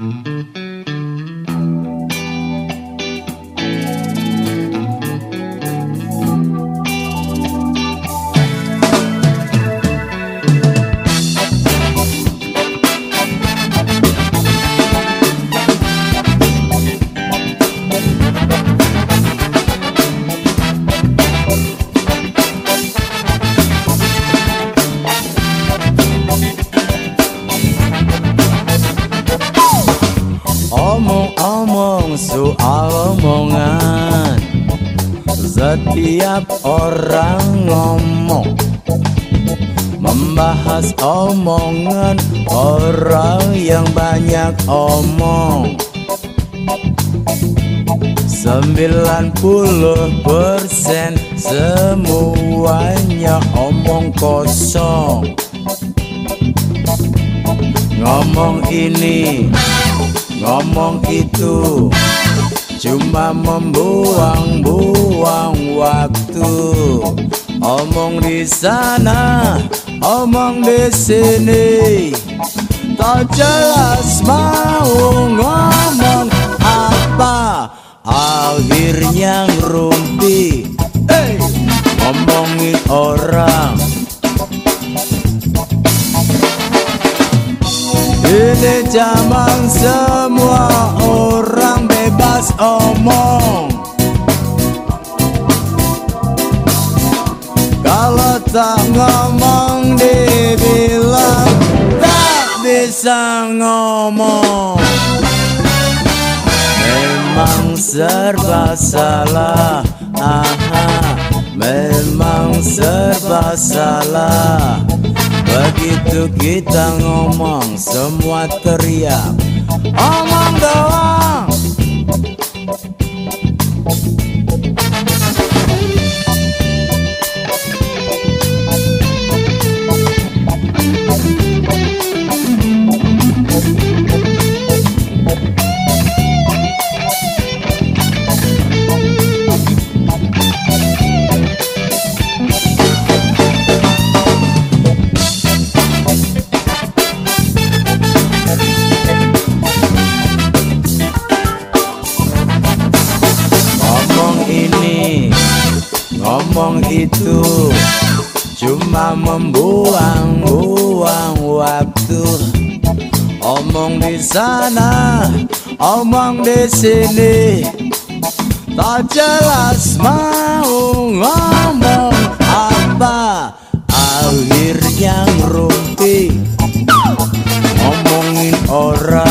Mm-hmm. Omong-omong soal omongan. Setiap orang ngomong Membahas omongan. Orang yang banyak omong 90% semuanya omong kosong. Ngomong ini Ngomong itu Cuma membuang-buang waktu. Omong di sana Omong di sini. Tak jelas mau ngomong apa Akhirnya ngerumpi. Hey! Ngomongin orang. Ini zaman semua orang bebas omong. Kalau tak ngomong dibilang Tak bisa ngomong. Memang serba salah. Aha, Memang serba salah. Begitu kita ngomong semua teriak Omong doang ngomong itu Cuma membuang-buang waktu. Omong di sana, omong di sini. Tak jelas mau ngomong apa. Akhirnya ngerumpi Ngomongin orang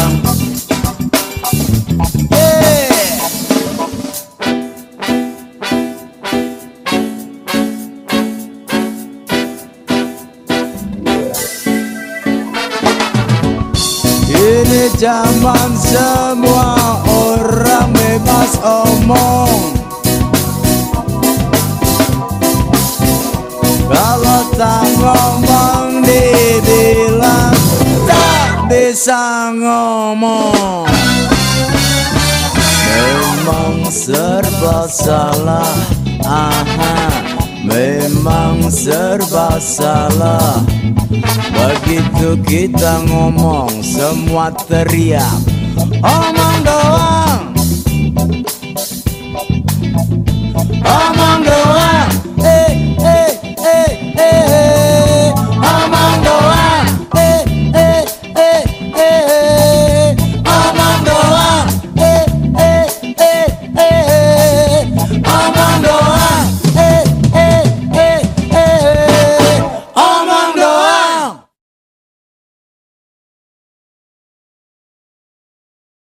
Ini zaman semua orang bebas omong. Kalau tak ngomong dibilang tak bisa ngomong. Memang serba salah Aha. Memang serba salah Begitu kita ngomong semua teriak. Omong doang. Omong doang